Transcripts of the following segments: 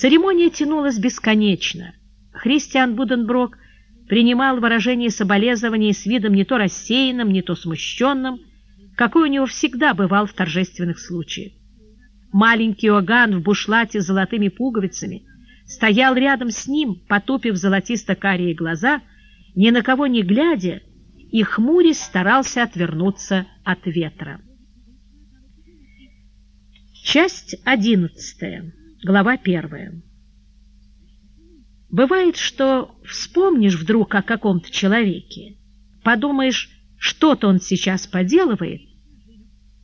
Церемония тянулась бесконечно. Христиан Буденброк принимал выражение соболезнования с видом не то рассеянным, не то смущенным, какой у него всегда бывал в торжественных случаях. Маленький Оган в бушлате с золотыми пуговицами стоял рядом с ним, потупив золотисто-карие глаза, ни на кого не глядя, и хмурясь старался отвернуться от ветра. Часть одиннадцатая, глава первая. Бывает, что вспомнишь вдруг о каком-то человеке, подумаешь, что-то он сейчас поделывает,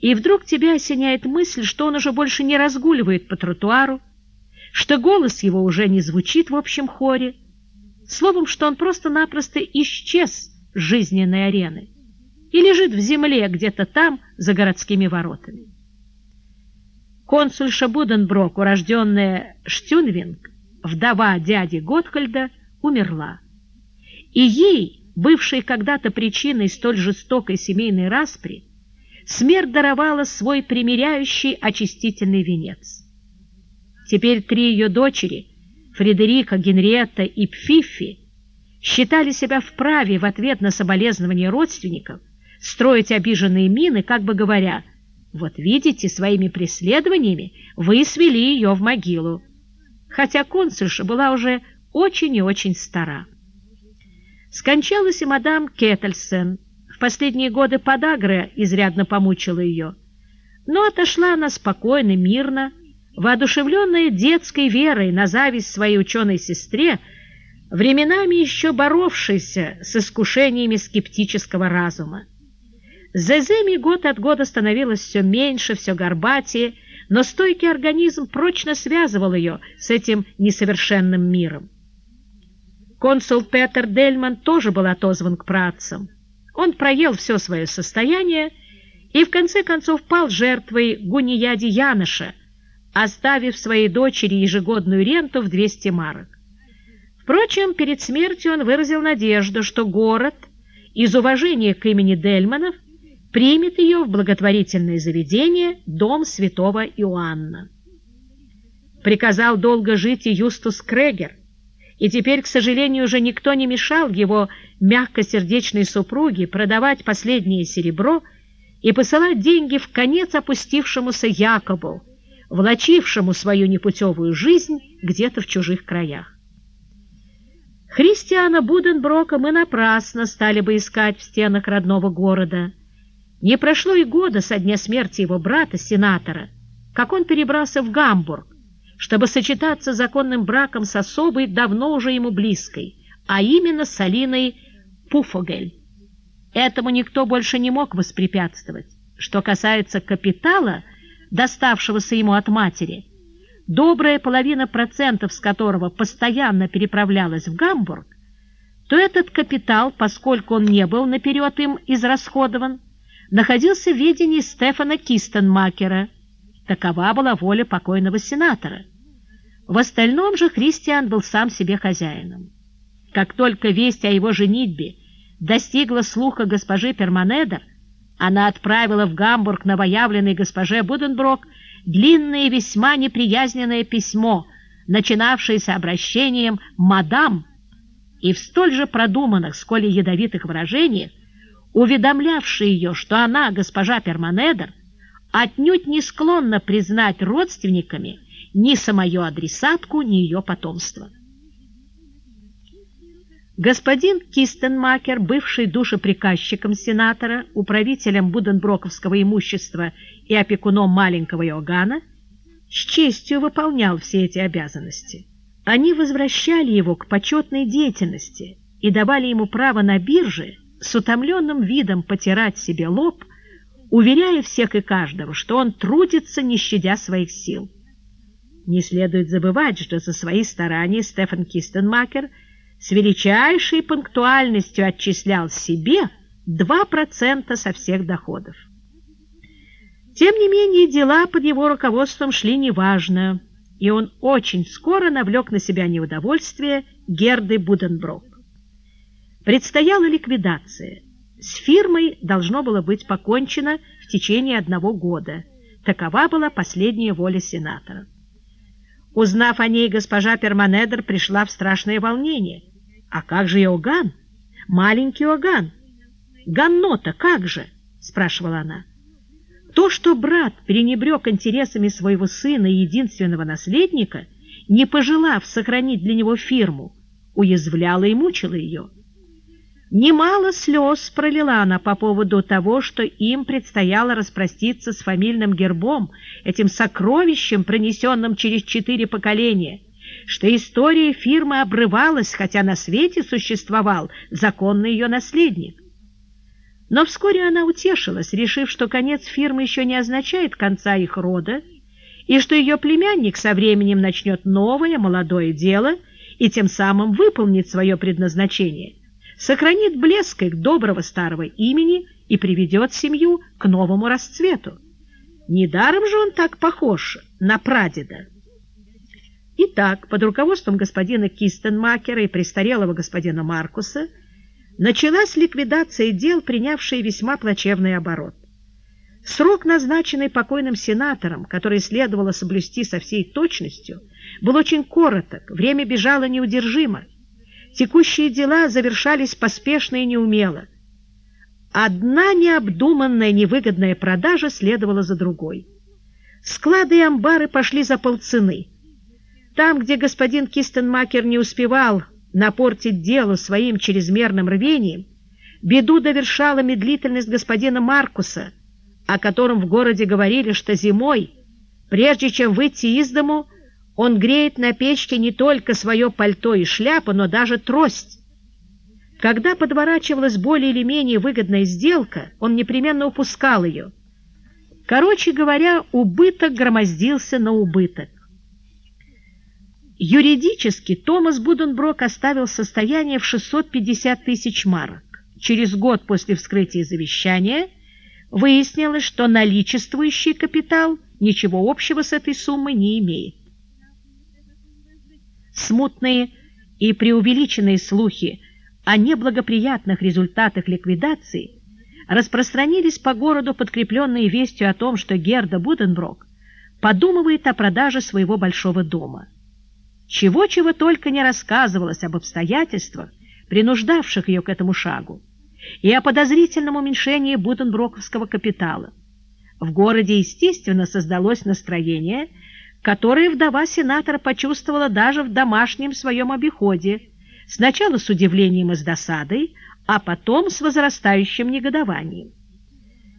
и вдруг тебя осеняет мысль, что он уже больше не разгуливает по тротуару, что голос его уже не звучит в общем хоре, словом, что он просто-напросто исчез с жизненной арены и лежит в земле где-то там, за городскими воротами. Консульша Буденброк, урожденная Штюнвинг, вдова дяди Готхальда, умерла. И ей, бывшей когда-то причиной столь жестокой семейной распри, смерть даровала свой примиряющий очистительный венец. Теперь три ее дочери, Фредерика, Генриетта и Пфиффи, считали себя вправе в ответ на соболезнования родственников строить обиженные мины, как бы говоря, «Вот видите, своими преследованиями вы свели ее в могилу» хотя консульша была уже очень и очень стара. Скончалась и мадам Кеттельсен. В последние годы подагра изрядно помучила ее. Но отошла она спокойно, мирно, воодушевленная детской верой на зависть своей ученой сестре, временами еще боровшейся с искушениями скептического разума. Зеземи год от года становилось все меньше, все горбатее, но стойкий организм прочно связывал ее с этим несовершенным миром. Консул Петер Дельман тоже был отозван к працам. Он проел все свое состояние и в конце концов пал жертвой гунияди Яноша, оставив своей дочери ежегодную ренту в 200 марок. Впрочем, перед смертью он выразил надежду, что город из уважения к имени Дельманов примет ее в благотворительное заведение Дом святого Иоанна. Приказал долго жить и Юстус Крегер, и теперь, к сожалению, уже никто не мешал его мягкосердечной супруге продавать последнее серебро и посылать деньги в конец опустившемуся Якобу, влачившему свою непутевую жизнь где-то в чужих краях. Христиана Буденброка мы напрасно стали бы искать в стенах родного города – не прошло и года со дня смерти его брата, сенатора, как он перебрался в Гамбург, чтобы сочетаться законным браком с особой, давно уже ему близкой, а именно с Алиной Пуфогель. Этому никто больше не мог воспрепятствовать. Что касается капитала, доставшегося ему от матери, добрая половина процентов с которого постоянно переправлялась в Гамбург, то этот капитал, поскольку он не был наперед им израсходован, находился в ведении Стефана Кистенмакера. Такова была воля покойного сенатора. В остальном же Христиан был сам себе хозяином. Как только весть о его женитьбе достигла слуха госпожи Перманедер, она отправила в Гамбург новоявленной госпоже Буденброк длинное и весьма неприязненное письмо, начинавшееся обращением «мадам», и в столь же продуманных, сколь и ядовитых выражениях уведомлявший ее, что она, госпожа Перманедер, отнюдь не склонна признать родственниками ни самую адресатку, ни ее потомство. Господин Кистенмакер, бывший душеприказчиком сенатора, управителем Буденброковского имущества и опекуном маленького Иоганна, с честью выполнял все эти обязанности. Они возвращали его к почетной деятельности и давали ему право на бирже с утомленным видом потирать себе лоб, уверяя всех и каждого, что он трудится, не щадя своих сил. Не следует забывать, что за свои старания Стефан Кистенмакер с величайшей пунктуальностью отчислял себе 2% со всех доходов. Тем не менее, дела под его руководством шли неважно, и он очень скоро навлек на себя неудовольствие Герды Буденброк. Предстояла ликвидация. С фирмой должно было быть покончено в течение одного года. Такова была последняя воля сенатора. Узнав о ней, госпожа Перманедер пришла в страшное волнение. «А как же Иоганн? Маленький Иоганн? Ганнота, как же?» — спрашивала она. То, что брат пренебрег интересами своего сына и единственного наследника, не пожелав сохранить для него фирму, уязвляло и мучило ее. Немало слез пролила она по поводу того, что им предстояло распроститься с фамильным гербом, этим сокровищем, пронесенным через четыре поколения, что история фирмы обрывалась, хотя на свете существовал законный ее наследник. Но вскоре она утешилась, решив, что конец фирмы еще не означает конца их рода, и что ее племянник со временем начнет новое молодое дело и тем самым выполнит свое предназначение – сохранит блеск их доброго старого имени и приведет семью к новому расцвету. Недаром же он так похож на прадеда. Итак, под руководством господина Кистенмакера и престарелого господина Маркуса началась ликвидация дел, принявшая весьма плачевный оборот. Срок, назначенный покойным сенатором, который следовало соблюсти со всей точностью, был очень короток, время бежало неудержимо, Текущие дела завершались поспешно и неумело. Одна необдуманная невыгодная продажа следовала за другой. Склады и амбары пошли за полцены. Там, где господин Кистенмакер не успевал напортить дело своим чрезмерным рвением, беду довершала медлительность господина Маркуса, о котором в городе говорили, что зимой, прежде чем выйти из дому, он греет на печке не только свое пальто и шляпу, но даже трость. Когда подворачивалась более или менее выгодная сделка, он непременно упускал ее. Короче говоря, убыток громоздился на убыток. Юридически Томас Буденброк оставил состояние в 650 тысяч марок. Через год после вскрытия завещания выяснилось, что наличествующий капитал ничего общего с этой суммой не имеет. Смутные и преувеличенные слухи о неблагоприятных результатах ликвидации распространились по городу, подкрепленные вестью о том, что Герда Буденброк подумывает о продаже своего большого дома. Чего-чего только не рассказывалось об обстоятельствах, принуждавших ее к этому шагу, и о подозрительном уменьшении буденброковского капитала. В городе, естественно, создалось настроение – которые вдова сенатора почувствовала даже в домашнем своем обиходе, сначала с удивлением и с досадой, а потом с возрастающим негодованием.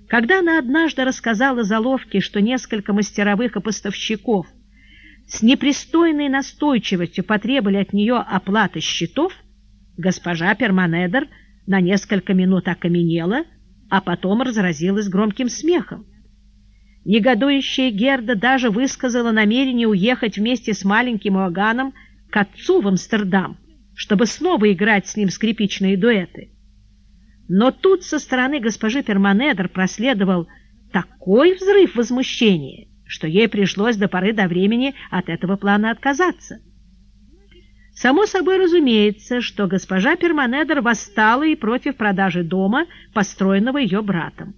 Когда она однажды рассказала Заловке, что несколько мастеровых и поставщиков с непристойной настойчивостью потребовали от нее оплаты счетов, госпожа Перманедер на несколько минут окаменела, а потом разразилась громким смехом. Негодующая Герда даже высказала намерение уехать вместе с маленьким Иоганном к отцу в Амстердам, чтобы снова играть с ним скрипичные дуэты. Но тут со стороны госпожи Перманедер проследовал такой взрыв возмущения, что ей пришлось до поры до времени от этого плана отказаться. Само собой разумеется, что госпожа Перманедер восстала и против продажи дома, построенного ее братом.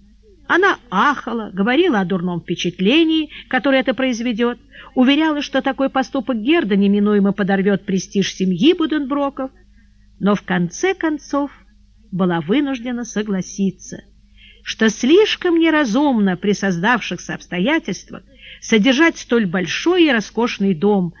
Она ахала, говорила о дурном впечатлении, которое это произведет, уверяла, что такой поступок Герда неминуемо подорвет престиж семьи Буденброков, но в конце концов была вынуждена согласиться, что слишком неразумно при создавшихся обстоятельствах содержать столь большой и роскошный дом,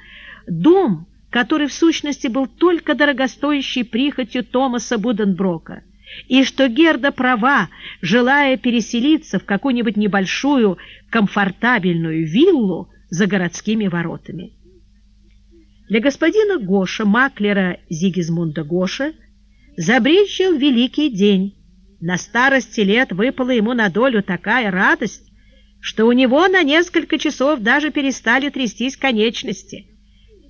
дом, который в сущности был только дорогостоящей прихотью Томаса Буденброка – и что Герда права, желая переселиться в какую-нибудь небольшую комфортабельную виллу за городскими воротами. Для господина Гоша, маклера Зигизмунда Гоша, забрезжил великий день. На старости лет выпала ему на долю такая радость, что у него на несколько часов даже перестали трястись конечности.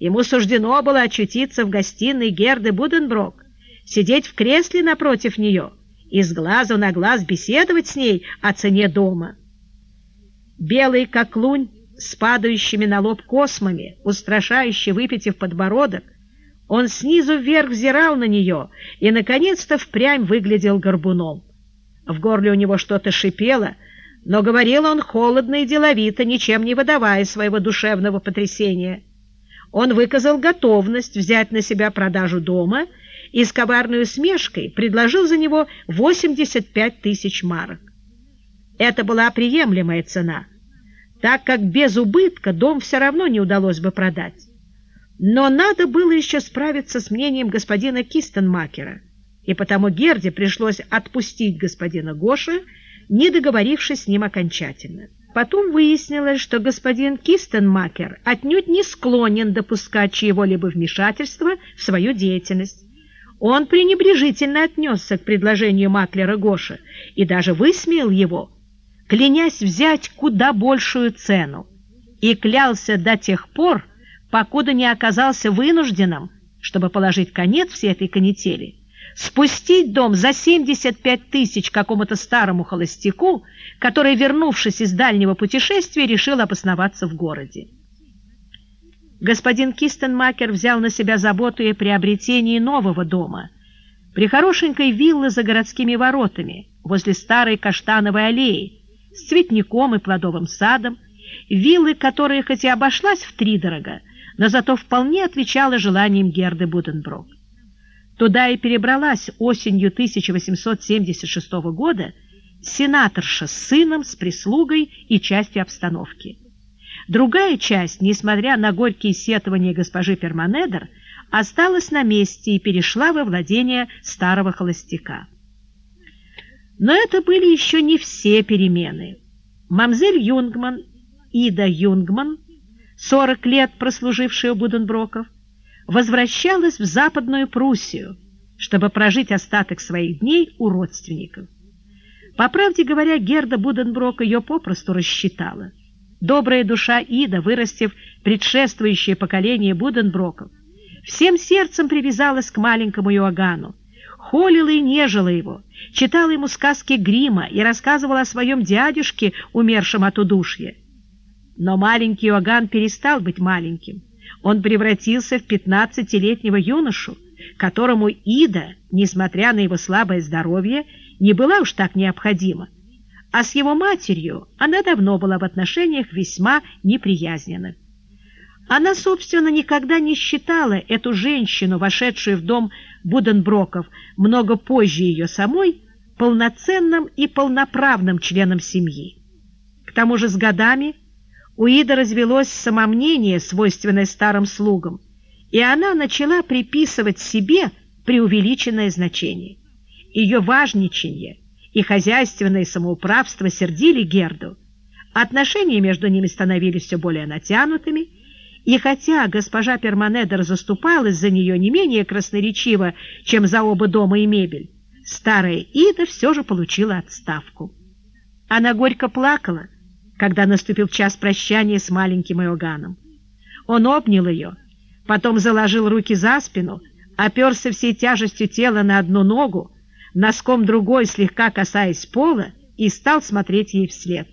Ему суждено было очутиться в гостиной Герды Буденброк, сидеть в кресле напротив нее и с глазу на глаз беседовать с ней о цене дома. Белый как лунь, с падающими на лоб космами, устрашающе выпитив подбородок, он снизу вверх взирал на нее и, наконец-то, впрямь выглядел горбуном. В горле у него что-то шипело, но говорил он холодно и деловито, ничем не выдавая своего душевного потрясения. Он выказал готовность взять на себя продажу дома и с коварной усмешкой предложил за него 85 тысяч марок. Это была приемлемая цена, так как без убытка дом все равно не удалось бы продать. Но надо было еще справиться с мнением господина Кистенмакера, и потому Герде пришлось отпустить господина Гоша, не договорившись с ним окончательно. Потом выяснилось, что господин Кистенмакер отнюдь не склонен допускать чьего-либо вмешательства в свою деятельность. Он пренебрежительно отнесся к предложению маклера Гоша и даже высмеял его, клянясь взять куда большую цену, и клялся до тех пор, покуда не оказался вынужденным, чтобы положить конец всей этой канители, спустить дом за 75 тысяч какому-то старому холостяку, который, вернувшись из дальнего путешествия, решил обосноваться в городе. Господин Кистенмакер взял на себя заботу и приобретение нового дома, при хорошенькой виллы за городскими воротами, возле старой каштановой аллеи, с цветником и плодовым садом, виллы, которая хоть и обошлась втридорога, но зато вполне отвечала желаниям Герды Буденброк. Туда и перебралась осенью 1876 года сенаторша с сыном, с прислугой и частью обстановки. Другая часть, несмотря на горькие сетования госпожи Перманедер, осталась на месте и перешла во владение старого холостяка. Но это были еще не все перемены. Мамзель Юнгман, Ида Юнгман, 40 лет прослужившая у Буденброков, возвращалась в Западную Пруссию, чтобы прожить остаток своих дней у родственников. По правде говоря, Герда Буденброк ее попросту рассчитала. Добрая душа Ида, вырастив предшествующее поколение Буденброков, всем сердцем привязалась к маленькому Иоганну, холила и нежила его, читала ему сказки Грима и рассказывала о своем дядюшке, умершем от удушья. Но маленький Иоганн перестал быть маленьким. Он превратился в пятнадцатилетнего юношу, которому Ида, несмотря на его слабое здоровье, не была уж так необходима. А с его матерью она давно была в отношениях весьма неприязненных. Она, собственно, никогда не считала эту женщину, вошедшую в дом Буденброков много позже ее самой, полноценным и полноправным членом семьи. К тому же с годами у Иды развелось самомнение, свойственное старым слугам, и она начала приписывать себе преувеличенное значение. Ее важничание и хозяйственное самоуправство сердили Герду, отношения между ними становились все более натянутыми, и хотя госпожа Перманедер заступалась за нее не менее красноречиво, чем за оба дома и мебель, старая Ида все же получила отставку. Она горько плакала, когда наступил час прощания с маленьким Иоганном. Он обнял ее, потом заложил руки за спину, оперся всей тяжестью тела на одну ногу, носком другой слегка касаясь пола, и стал смотреть ей вслед.